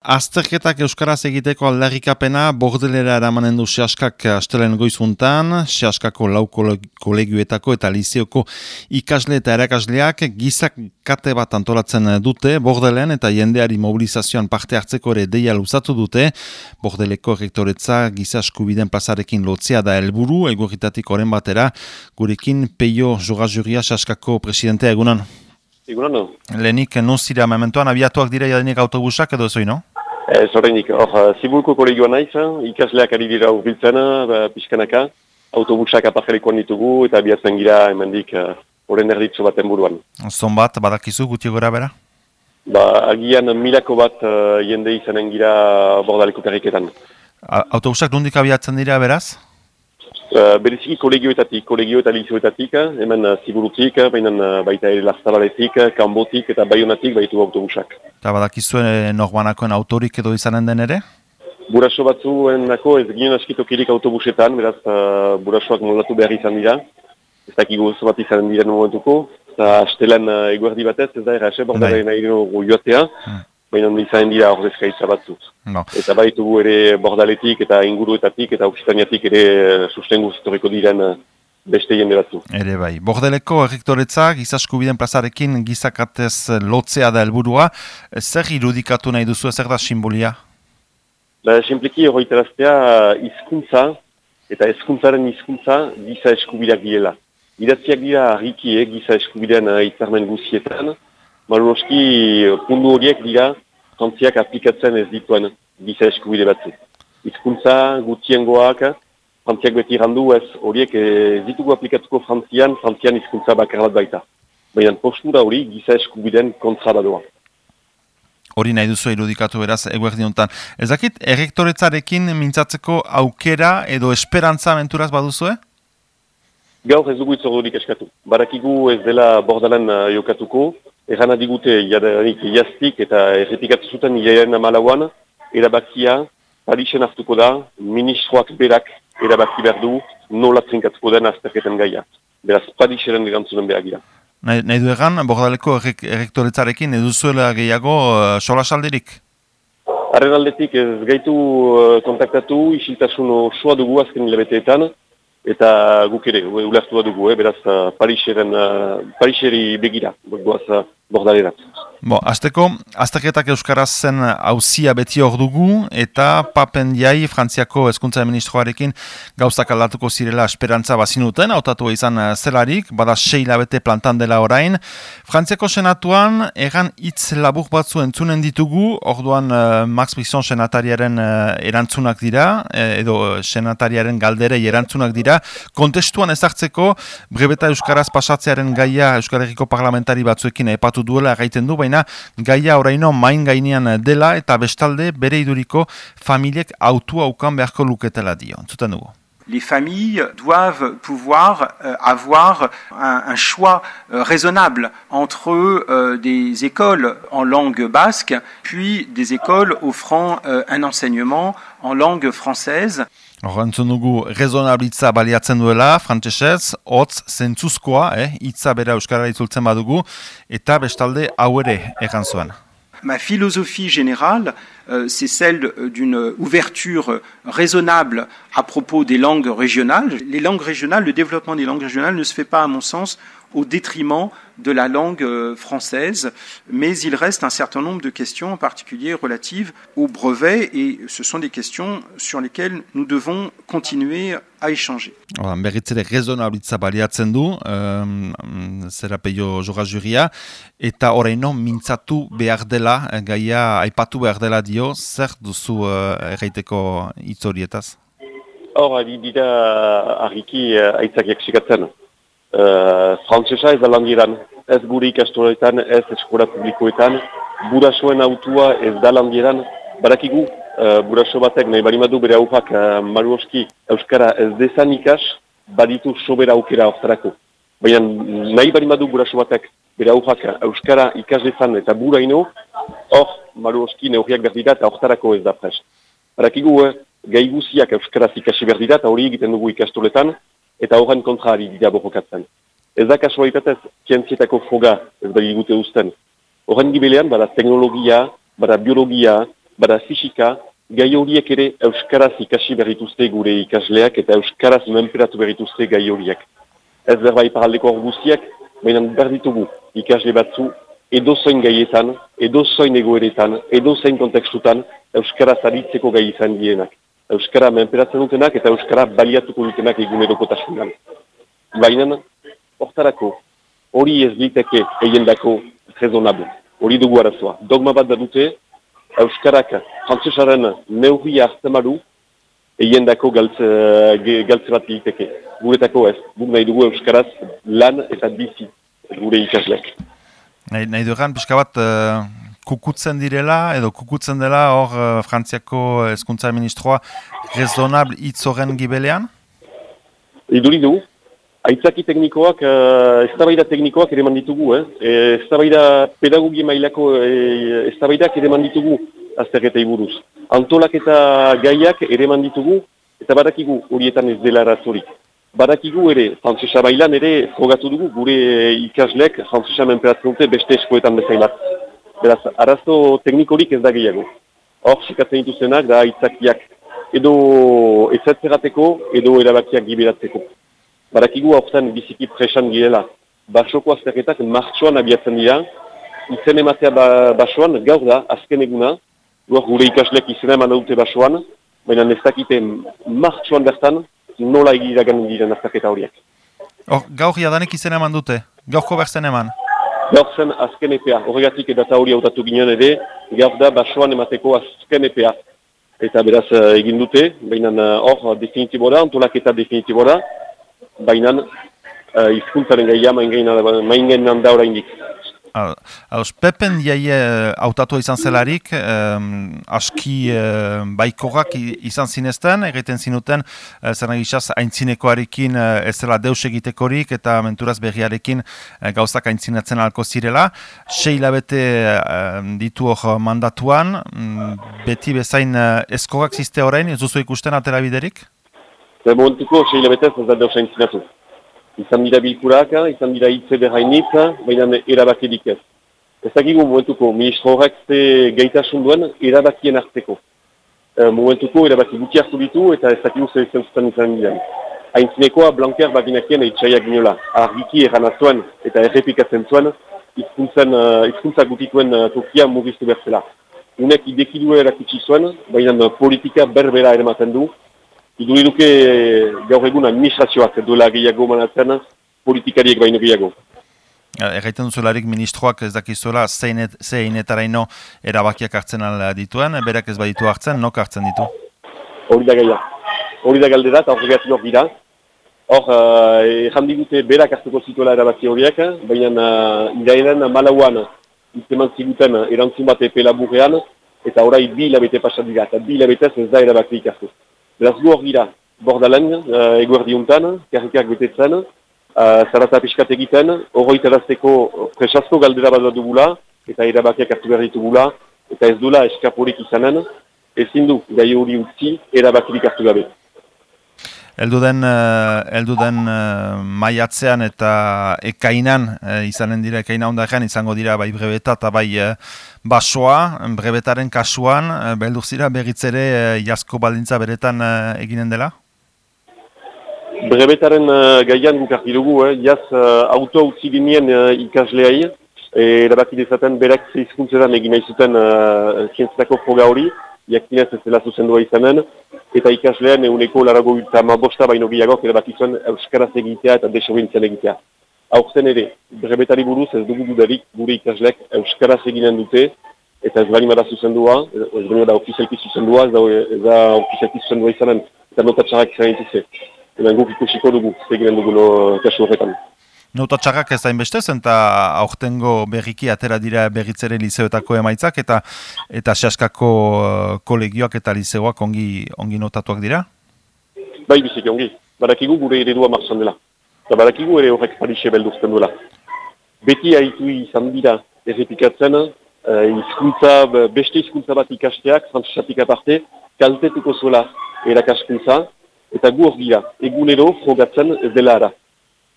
Azterketak Euskaraz egiteko aldarrikapena bordelera eramanen du sehaskak astelen goizuntan, sehaskako lau kolegioetako eta lizioko ikasle eta erakasleak gizak kate bat antolatzen dute bordelen eta jendeari mobilizazioan parte hartzeko ere deia luzatu dute, bordeleko rektoretza gizasku biden plazarekin lotzea da helburu egurritatik oren batera, gurekin peio jogazuria sehaskako presidentea egunan. Egunan, no? Lehenik, nuzira mementoan, abiatuak dira jadenik autobusak edo zoi, no? Ez horreinik, hor, eh, zibulko kolegioa naiz, eh, ikasleak ari dira urbiltzen, ba, pixkanaka, autobusak aparkalikoan ditugu eta biatzen gira emendik horren uh, erditzu baten buruan. Zon bat, badakizu guti gora bera? Ba, agian milako bat uh, jende izanen gira bordaleko karriketan. Autobusak nondik abiatzen dira beraz? Uh, Bereziki kolegioetatik, kolegio eta lizioetatik, hemen uh, ziburutik, baina uh, baita ere lastabaletik, kanbotik eta baionatik baitu autobusak. Eta badakizuen e, norbanakoen autorik edo izanen den ere? Buraso batzuen nako ez ginen askitokirik autobusetan, beraz uh, burasoak moldatu behar izan dira. Ez dakigu oso bat izanen diren momentuko. Eta astelen uh, eguerdi batez, ez da erraxe, bordaren nahi dugu joatea. Hmm baina izan dira ordezkaitza batzu. No. Eta baitugu ere bordaletik eta inguruetatik eta oksitaniatik ere sustengu zitoriko diren eh, beste jende batzu. Ere bai, bordeleko errektoretza gizasku biden plazarekin gizakatez lotzea da helburua. Zer irudikatu nahi duzu, zer da simbolia? Ba, simpliki horretaraztea hizkuntza eta hezkuntzaren hizkuntza giza eskubideak direla. Idatziak dira harriki eh, giza eskubidean hitzarmen guzietan, Maluroski, pundu horiek dira, frantziak aplikatzen ez dituen giza eskubide batzu. Izkuntza, gutiengoak, frantziak beti randu ez horiek ez ditugu aplikatuko frantzian, frantzian izkuntza bakar bat baita. Baina postura hori giza eskubideen kontra da doa. Hori nahi duzu irudikatu beraz eguer diontan. Ez dakit, errektoretzarekin mintzatzeko aukera edo esperantza menturaz baduzue? Gaur ez dugu itzordurik eskatu. Barakigu ez dela bordalan uh, jokatuko, Egan adigute jadanik jaztik eta errepikatu zuten jaren amalauan, erabakia Parisen hartuko da, ministroak berak erabaki behar du nola trinkatuko den azterketen gaia. Beraz, Pariseren erantzunen behar gira. Nahi du egan, bordaleko errektoretzarekin eduzuela gehiago uh, sola saldirik? Arren aldetik ez gaitu uh, kontaktatu, isiltasun osoa dugu azken hilabeteetan, eta guk ere, ulertu dugu, eh, beraz, uh, Pariseren, uh, Pariseri begira, goaz, uh, bordalerat. Bo, azteko, azteketak Euskaraz zen hauzia beti hor dugu, eta papen jai, Frantziako eskuntza ministroarekin gauzak aldatuko zirela esperantza bazinuten, hautatu izan zelarik, bada seila bete plantan dela orain. Frantziako senatuan, egan hitz labur batzu entzunen ditugu, orduan uh, Max Brisson senatariaren uh, erantzunak dira, edo senatariaren galderei erantzunak dira, kontestuan ezartzeko brebeta Euskaraz pasatzearen gaia Euskal Herriko parlamentari batzuekin epatu les familles doivent pouvoir euh, avoir un, choix euh, raisonnable entre euh, des écoles en langue basque, puis des écoles offrant un enseignement en langue française. Ma philosophie générale, euh, c'est celle d'une ouverture raisonnable à propos des langues régionales. Les langues régionales, le développement des langues régionales ne se fait pas, à mon sens, au détriment de la langue euh, française, mais il reste un certain nombre de questions, en particulier relatives au brevet, et ce sont des questions sur lesquelles nous devons continuer à échanger. Berritzere rezonablitza baliatzen du, um, zera peio joga juria, eta horreino mintzatu behar dela, eh, gaia aipatu behar dela dio, zer duzu uh, erraiteko itzorietaz? Hor, ari dira argiki uh, aitzakiak sikatzen. Uh, Frantzesa ez da landiran, ez gure ikastoretan, ez eskola publikoetan, burasoen autua ez da landieran, barakigu, uh, buraso batek nahi barimadu bere aurrak uh, maruoski Euskara ez dezan ikas, baditu sobera aukera hortarako. Baina nahi barimadu buraso batek bere aurrak Euskara ikas dezan eta buraino, hor maruoski neurriak berdira eta hortarako ez da prest. Barakigu, eh, gai guziak Euskaraz ikasi berdira eta hori egiten dugu ikastoletan, eta horren kontra ari dira borrokatzen. Ez da kasualitatez, kientzietako froga ez da digute usten. Horren gibelean, bada teknologia, bada biologia, bada fisika, gai horiek ere Euskaraz ikasi berrituzte gure ikasleak eta Euskaraz menperatu berrituzte gai horiek. Ez berba iparaldeko orguziak, baina berditugu ikasle batzu edo zoin gaietan, edo zoin egoeretan, edo zoin kontekstutan Euskaraz aritzeko gai izan dienak. Euskara menperatzen dutenak eta Euskara baliatuko dutenak egunerokotasunan. Baina, hortarako, hori ez liteke egin dako rezonable. Hori dugu arazoa. Dogma bat da dute, Euskarak frantzesaren neurria hartzen badu, egin dako galtze, galtze bat egiteke. Guretako ez, guk nahi dugu Euskaraz lan eta bizi gure ikasleak. Nahi, nahi dugan, pixka bat, uh, kukutzen direla, edo kukutzen dela hor uh, Frantziako eskuntza ministroa rezonabl hitz horren gibelean? Iduri du, Aitzaki teknikoak, uh, eztabaida teknikoak ere manditugu, eh? E, eztabaida pedagogi mailako e, eztabaidak ere manditugu azterketei buruz. Antolak eta gaiak ere manditugu, eta badakigu horietan ez dela razorik. Badakigu ere, frantzesa bailan ere frogatu dugu, gure ikaslek frantzesa menperatzen dute beste eskoetan bezailat. Beraz, arazo teknikorik ez da gehiago. Hor, sikatzen dituzenak da aitzakiak edo ezatzerrateko edo erabakiak giberatzeko. Barakigu aurten biziki presan girela. Basoko azterketak martxoan abiatzen dira. Izen ematea ba, basoan gaur da, azken eguna. Gaur gure ikaslek izena eman dute basoan. Baina ez dakite martxoan bertan nola egiragan diren azterketa horiek. Oh, gaur jadanek izena eman dute? Gaurko berzen eman? Gaur zen azken epea. Horregatik edata hori hautatu ginen ere, gaur da basoan emateko azken epea. Eta beraz eh, egin dute, baina eh, hor definitibo da, antolaketa definitibo da baina uh, izkuntzaren gaia main gainan da oraindik. Ados, Pepen jaie autatu izan zelarik, um, aski uh, baikorak izan zinezten, egiten zinuten, uh, zer nagizaz, aintzinekoarekin uh, ez zela deus egitekorik eta menturaz berriarekin uh, gauzak aintzinatzen alko zirela. Sei labete uh, ditu hor mandatuan, um, beti bezain uh, eskogak ziste orain, ez duzu ikusten atera biderik? Zer momentuko, sei labetez ez da deus haintzinatu. Izan dira bilkurak, izan dira hitze berrainit, baina erabakedik ez. Ez dakigu momentuko, ministro horrek ze gaitasun duen erabakien hartzeko. E, momentuko erabaki guti hartu ditu eta ez dakigu zer izan zuten izan dira. Haintzinekoa Blanker baginakien eitxaiak ginola. Argiki erranazuen eta errepikatzen zuen, izkuntzen, uh, izkuntza gutituen uh, tokia mugiztu berzela. Unek idekidu erakutsi zuen, baina politika berbera ere du, iduri duke gaur egun administrazioak duela gehiago manatzen, politikariek baino gehiago. Erraiten duzularik ministroak ez dakizuela zein etaraino erabakiak hartzen ala dituen, berak ez baditu hartzen, nok hartzen ditu? Hori da gaia. Hori da galdera eta hori hor dira. Hor, uh, digute berak hartuko zituela erabaki horiek, baina uh, irainen malauan izteman ziguten erantzun bat epe laburrean, eta orai bi labete pasat dira, eta bi labetez ez da erabaki hartu. Beraz gu hor gira, bordalen, uh, eguerdi untan, karrikak betetzen, uh, zarata piskat egiten, horro presazko galdera bat dugula, eta erabakiak hartu behar ditugula, eta ez dula eskapurik izanen, ezin du gai hori utzi erabakirik hartu gabe. Eldu den, uh, eldu den uh, maiatzean eta ekainan, uh, izanen dira ekaina ondarean, izango dira bai brebeta eta bai basoa, brebetaren kasuan, eh, beldur zira berritzere eh, jasko baldintza beretan eh, eginen dela? Brebetaren gaian guk dugu, eh? jaz auto utzi ginen uh, ikasleai, erabaki dezaten berak zeizkuntzetan egin nahi zuten uh, zientziako froga hori, jakinez ez dela zuzendua izanen, eta ikaslean eguneko larago eta bosta baino gehiago erabaki zuen Euskaraz egitea eta desobintzian egitea aurten ere, brebetari buruz ez dugu dudarik gure ikaslek Euskaraz eginen dute, eta ez bali mara zuzendua, ez bali mara ofizialki zuzendua, ez da, ez da ofizialki zuzendua izanen, eta notatxarrak izan dituzte. Hemen guk ikusiko dugu, zeginen dugu no, kasu horretan. Notatxarrak ez da inbestez, eta aurtengo berriki atera dira berritzere liceoetako emaitzak, eta eta sehaskako uh, kolegioak eta liceoak ongi, ongi notatuak dira? Bai biziki ongi, badakigu gure eredua marzan dela. Eta badakigu ere horrek Parise beldurtzen duela. Beti haitu izan dira errepikatzen, uh, izkuntza, beste izkuntza bat ikasteak, frantzesatik aparte, kaltetuko zuela erakaskuntza, eta gu hor gira, egunero frogatzen dela ara.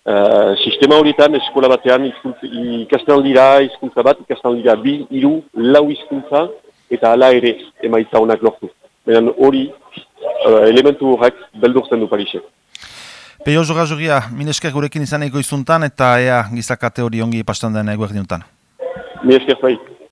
Uh, sistema horietan, eskola batean ikasten dira, izkuntza bat, ikasten bi, iru, lau izkuntza, eta hala ere emaitza honak lortu. Baina hori, uh, elementu horrek beldurtzen du Parisek. Peio Jogia, minesker gurekin izan izuntan eta ea gizakate hori ongi pastan den eguer dinuntan. Minesker bai.